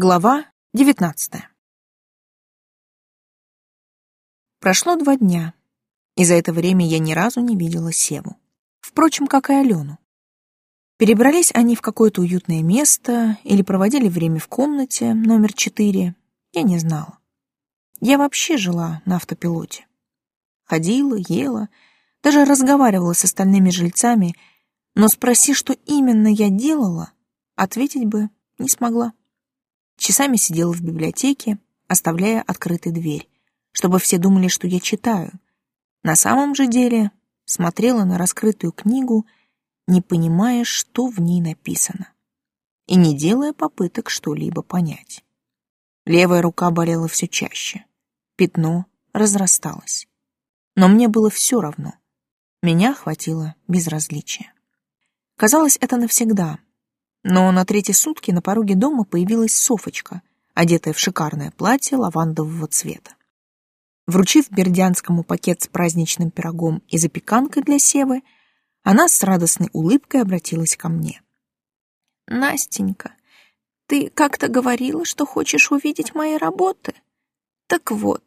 Глава девятнадцатая. Прошло два дня, и за это время я ни разу не видела Севу. Впрочем, как и Алену. Перебрались они в какое-то уютное место или проводили время в комнате номер четыре, я не знала. Я вообще жила на автопилоте. Ходила, ела, даже разговаривала с остальными жильцами, но спроси, что именно я делала, ответить бы не смогла. Часами сидела в библиотеке, оставляя открытой дверь, чтобы все думали, что я читаю. На самом же деле смотрела на раскрытую книгу, не понимая, что в ней написано, и не делая попыток что-либо понять. Левая рука болела все чаще. Пятно разрасталось. Но мне было все равно. Меня охватило безразличие. Казалось, это навсегда — но на третьи сутки на пороге дома появилась Софочка, одетая в шикарное платье лавандового цвета. Вручив Бердянскому пакет с праздничным пирогом и запеканкой для Севы, она с радостной улыбкой обратилась ко мне. «Настенька, ты как-то говорила, что хочешь увидеть мои работы? Так вот,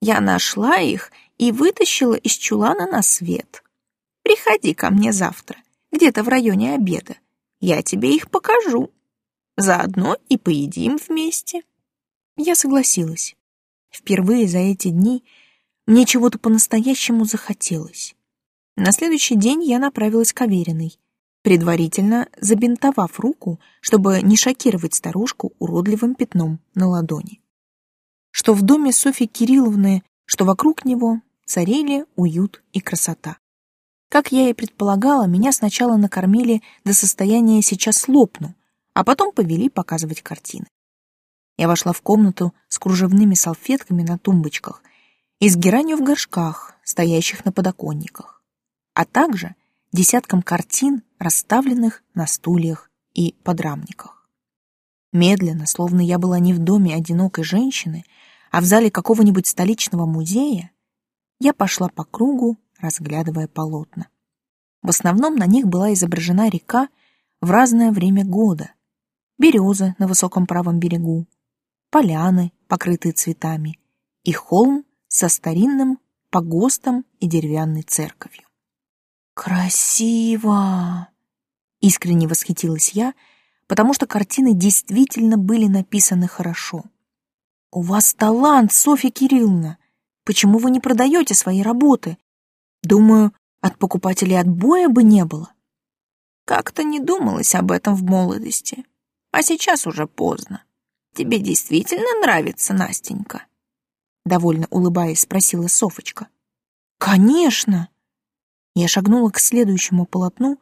я нашла их и вытащила из чулана на свет. Приходи ко мне завтра, где-то в районе обеда. Я тебе их покажу. Заодно и поедим вместе. Я согласилась. Впервые за эти дни мне чего-то по-настоящему захотелось. На следующий день я направилась к Авериной, предварительно забинтовав руку, чтобы не шокировать старушку уродливым пятном на ладони. Что в доме Софьи Кирилловны, что вокруг него царили уют и красота. Как я и предполагала, меня сначала накормили до состояния «сейчас лопну», а потом повели показывать картины. Я вошла в комнату с кружевными салфетками на тумбочках и с геранью в горшках, стоящих на подоконниках, а также десятком картин, расставленных на стульях и подрамниках. Медленно, словно я была не в доме одинокой женщины, а в зале какого-нибудь столичного музея, я пошла по кругу разглядывая полотна. В основном на них была изображена река в разное время года, березы на высоком правом берегу, поляны, покрытые цветами, и холм со старинным погостом и деревянной церковью. «Красиво!» — искренне восхитилась я, потому что картины действительно были написаны хорошо. «У вас талант, Софья Кирилловна! Почему вы не продаете свои работы? Думаю, от покупателей отбоя бы не было. Как-то не думалось об этом в молодости. А сейчас уже поздно. Тебе действительно нравится Настенька? Довольно улыбаясь, спросила Софочка. Конечно. Я шагнула к следующему полотну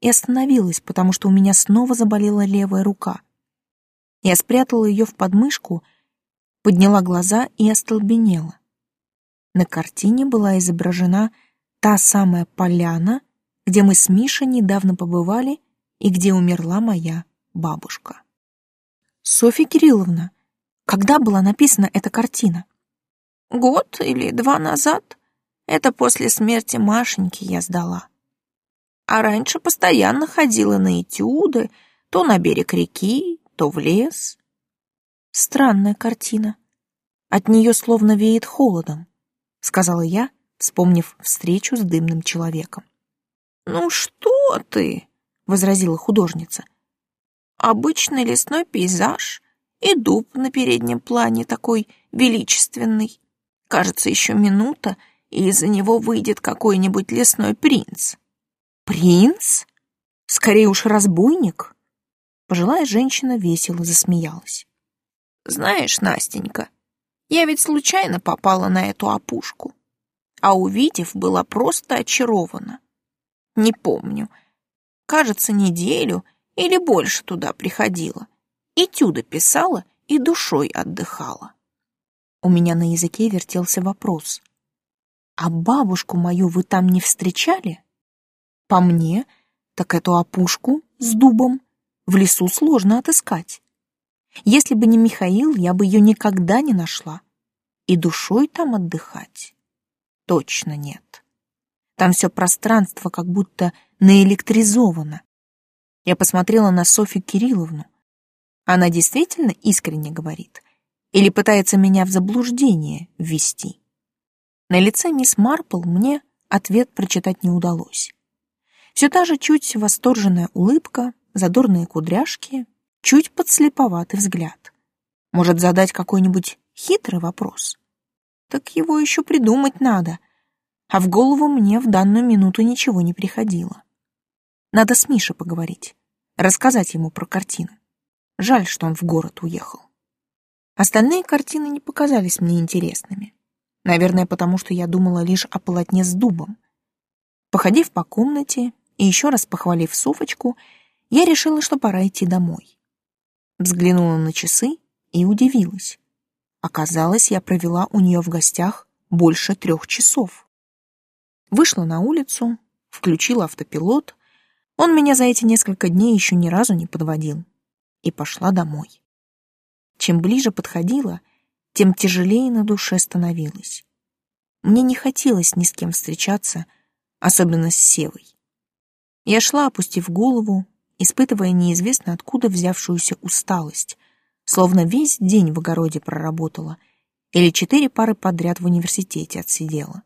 и остановилась, потому что у меня снова заболела левая рука. Я спрятала ее в подмышку, подняла глаза и остолбенела. На картине была изображена Та самая поляна, где мы с Мишей недавно побывали и где умерла моя бабушка. Софья Кирилловна, когда была написана эта картина? Год или два назад. Это после смерти Машеньки я сдала. А раньше постоянно ходила на этюды, то на берег реки, то в лес. Странная картина. От нее словно веет холодом, сказала я, вспомнив встречу с дымным человеком. «Ну что ты?» — возразила художница. «Обычный лесной пейзаж и дуб на переднем плане такой величественный. Кажется, еще минута, и из-за него выйдет какой-нибудь лесной принц». «Принц? Скорее уж разбойник?» Пожилая женщина весело засмеялась. «Знаешь, Настенька, я ведь случайно попала на эту опушку а увидев, была просто очарована. Не помню. Кажется, неделю или больше туда приходила. Этюды писала и душой отдыхала. У меня на языке вертелся вопрос. «А бабушку мою вы там не встречали?» «По мне, так эту опушку с дубом в лесу сложно отыскать. Если бы не Михаил, я бы ее никогда не нашла. И душой там отдыхать точно нет. Там все пространство как будто наэлектризовано. Я посмотрела на Софью Кирилловну. Она действительно искренне говорит или пытается меня в заблуждение ввести? На лице мисс Марпл мне ответ прочитать не удалось. Все та же чуть восторженная улыбка, задорные кудряшки, чуть подслеповатый взгляд. Может задать какой-нибудь хитрый вопрос? Так его еще придумать надо, а в голову мне в данную минуту ничего не приходило. Надо с Мишей поговорить, рассказать ему про картину. Жаль, что он в город уехал. Остальные картины не показались мне интересными. Наверное, потому что я думала лишь о полотне с дубом. Походив по комнате и еще раз похвалив Софочку, я решила, что пора идти домой. Взглянула на часы и удивилась. Оказалось, я провела у нее в гостях больше трех часов. Вышла на улицу, включила автопилот. Он меня за эти несколько дней еще ни разу не подводил. И пошла домой. Чем ближе подходила, тем тяжелее на душе становилось. Мне не хотелось ни с кем встречаться, особенно с Севой. Я шла, опустив голову, испытывая неизвестно откуда взявшуюся усталость, словно весь день в огороде проработала или четыре пары подряд в университете отсидела.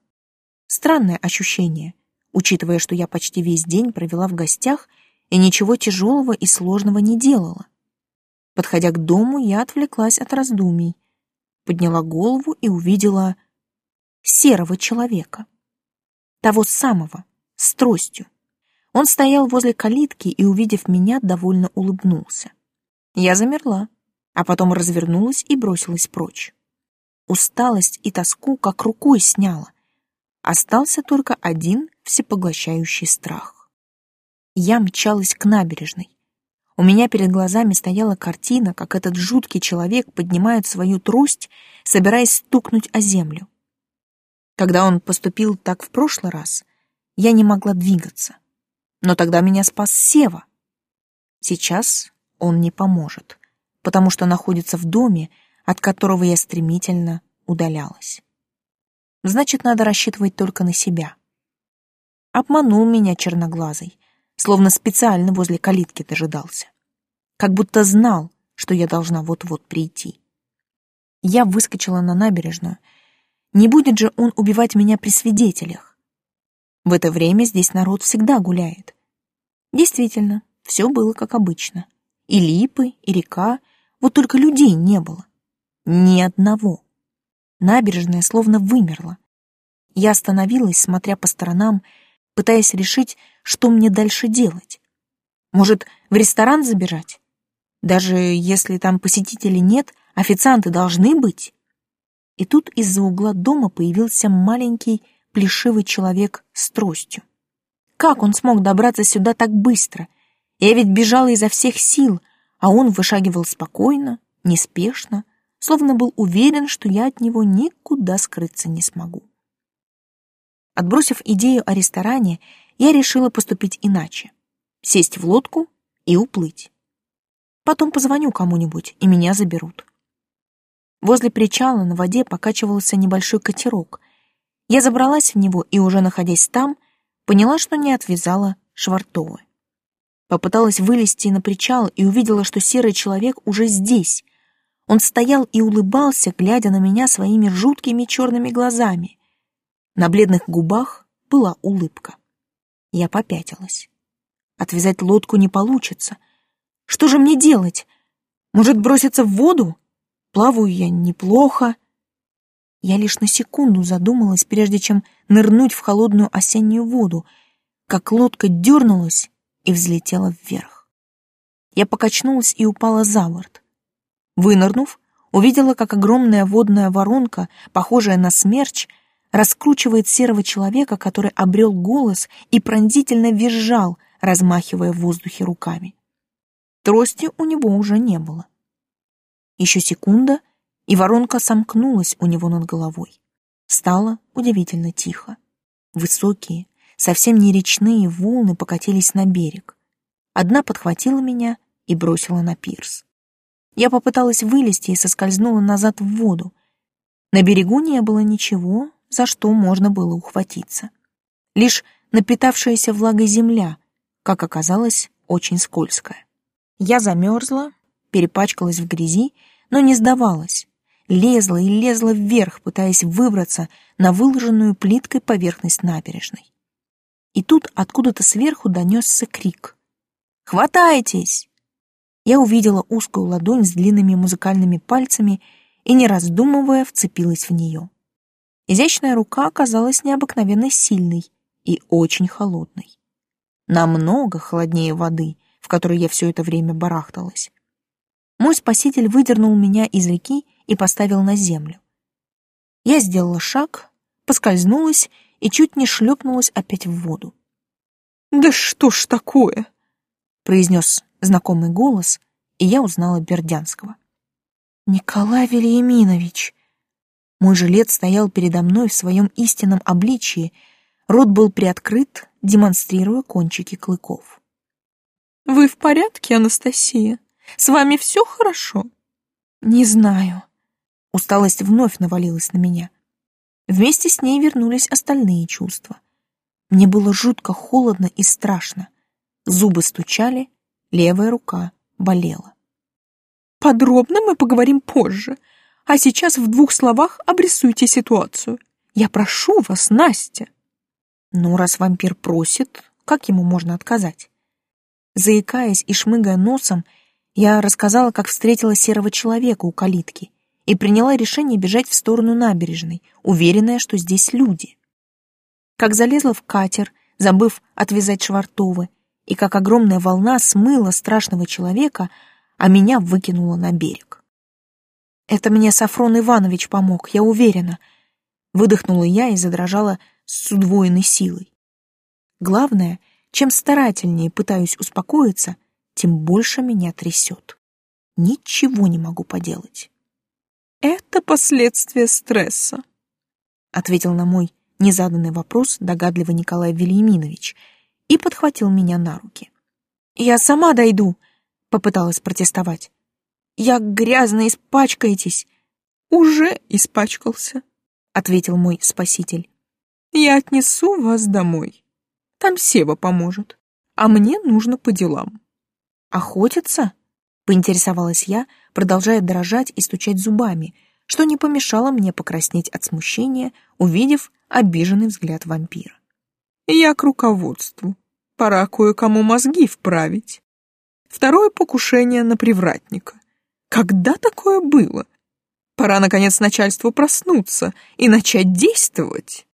Странное ощущение, учитывая, что я почти весь день провела в гостях и ничего тяжелого и сложного не делала. Подходя к дому, я отвлеклась от раздумий, подняла голову и увидела серого человека. Того самого, с тростью. Он стоял возле калитки и, увидев меня, довольно улыбнулся. Я замерла, а потом развернулась и бросилась прочь. Усталость и тоску как рукой сняла. Остался только один всепоглощающий страх. Я мчалась к набережной. У меня перед глазами стояла картина, как этот жуткий человек поднимает свою трость, собираясь стукнуть о землю. Когда он поступил так в прошлый раз, я не могла двигаться. Но тогда меня спас Сева. Сейчас он не поможет, потому что находится в доме, от которого я стремительно удалялась. Значит, надо рассчитывать только на себя. Обманул меня черноглазый, словно специально возле калитки дожидался. Как будто знал, что я должна вот-вот прийти. Я выскочила на набережную. Не будет же он убивать меня при свидетелях. В это время здесь народ всегда гуляет. Действительно, все было как обычно. И липы, и река, вот только людей не было. Ни одного. Набережная словно вымерла. Я остановилась, смотря по сторонам, пытаясь решить, что мне дальше делать. Может, в ресторан забежать? Даже если там посетителей нет, официанты должны быть. И тут из-за угла дома появился маленький плешивый человек с тростью. Как он смог добраться сюда так быстро? Я ведь бежала изо всех сил, а он вышагивал спокойно, неспешно, словно был уверен, что я от него никуда скрыться не смогу. Отбросив идею о ресторане, я решила поступить иначе. Сесть в лодку и уплыть. Потом позвоню кому-нибудь, и меня заберут. Возле причала на воде покачивался небольшой катерок. Я забралась в него и, уже находясь там, поняла, что не отвязала швартовы. Попыталась вылезти на причал и увидела, что серый человек уже здесь. Он стоял и улыбался, глядя на меня своими жуткими черными глазами. На бледных губах была улыбка. Я попятилась. Отвязать лодку не получится. Что же мне делать? Может, броситься в воду? Плаваю я неплохо. Я лишь на секунду задумалась, прежде чем нырнуть в холодную осеннюю воду, как лодка дернулась и взлетела вверх. Я покачнулась и упала за борт. Вынырнув, увидела, как огромная водная воронка, похожая на смерч, раскручивает серого человека, который обрел голос и пронзительно визжал, размахивая в воздухе руками. Трости у него уже не было. Еще секунда, и воронка сомкнулась у него над головой. Стало удивительно тихо. Высокие, совсем не речные волны покатились на берег. Одна подхватила меня и бросила на пирс. Я попыталась вылезти и соскользнула назад в воду. На берегу не было ничего, за что можно было ухватиться. Лишь напитавшаяся влагой земля, как оказалось, очень скользкая. Я замерзла, перепачкалась в грязи, но не сдавалась. Лезла и лезла вверх, пытаясь выбраться на выложенную плиткой поверхность набережной. И тут откуда-то сверху донесся крик. «Хватайтесь!» Я увидела узкую ладонь с длинными музыкальными пальцами и, не раздумывая, вцепилась в нее. Изящная рука оказалась необыкновенно сильной и очень холодной. Намного холоднее воды, в которой я все это время барахталась. Мой спаситель выдернул меня из реки и поставил на землю. Я сделала шаг, поскользнулась и чуть не шлепнулась опять в воду. «Да что ж такое?» — произнес знакомый голос, и я узнала Бердянского. «Николай Велиеминович!» Мой жилет стоял передо мной в своем истинном обличии, рот был приоткрыт, демонстрируя кончики клыков. «Вы в порядке, Анастасия? С вами все хорошо?» «Не знаю». Усталость вновь навалилась на меня. Вместе с ней вернулись остальные чувства. Мне было жутко холодно и страшно. Зубы стучали, левая рука болела. «Подробно мы поговорим позже», а сейчас в двух словах обрисуйте ситуацию. Я прошу вас, Настя. Ну, раз вампир просит, как ему можно отказать? Заикаясь и шмыгая носом, я рассказала, как встретила серого человека у калитки и приняла решение бежать в сторону набережной, уверенная, что здесь люди. Как залезла в катер, забыв отвязать швартовы, и как огромная волна смыла страшного человека, а меня выкинула на берег. Это мне Сафрон Иванович помог, я уверена. Выдохнула я и задрожала с удвоенной силой. Главное, чем старательнее пытаюсь успокоиться, тем больше меня трясет. Ничего не могу поделать. Это последствия стресса, ответил на мой незаданный вопрос догадливый Николай Вильяминович и подхватил меня на руки. «Я сама дойду», — попыталась протестовать. Я грязно испачкаетесь. Уже испачкался, ответил мой спаситель. Я отнесу вас домой. Там Сева поможет, а мне нужно по делам. Охотиться? Поинтересовалась я, продолжая дрожать и стучать зубами, что не помешало мне покраснеть от смущения, увидев обиженный взгляд вампира. Я к руководству. Пора кое-кому мозги вправить. Второе покушение на привратника. Когда такое было? Пора, наконец, начальству проснуться и начать действовать.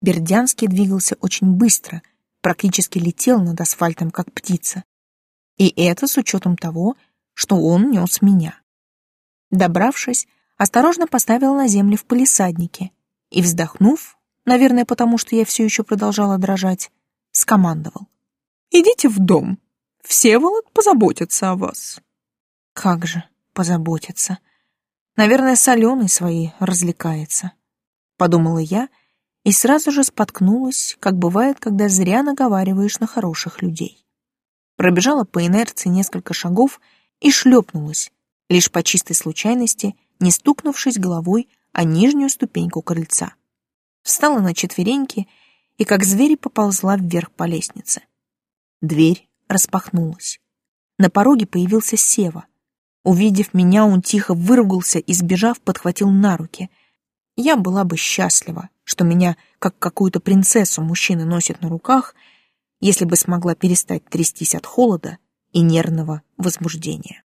Бердянский двигался очень быстро, практически летел над асфальтом, как птица. И это с учетом того, что он нес меня. Добравшись, осторожно поставил на землю в палисаднике и, вздохнув, наверное, потому что я все еще продолжала дрожать, скомандовал. «Идите в дом. Всеволод позаботится о вас». Как же, позаботиться. Наверное, с Аленой своей развлекается. Подумала я и сразу же споткнулась, как бывает, когда зря наговариваешь на хороших людей. Пробежала по инерции несколько шагов и шлепнулась, лишь по чистой случайности, не стукнувшись головой о нижнюю ступеньку крыльца. Встала на четвереньки и, как зверь, поползла вверх по лестнице. Дверь распахнулась. На пороге появился Сева. Увидев меня, он тихо выругался и, сбежав, подхватил на руки. Я была бы счастлива, что меня, как какую-то принцессу, мужчины носят на руках, если бы смогла перестать трястись от холода и нервного возбуждения.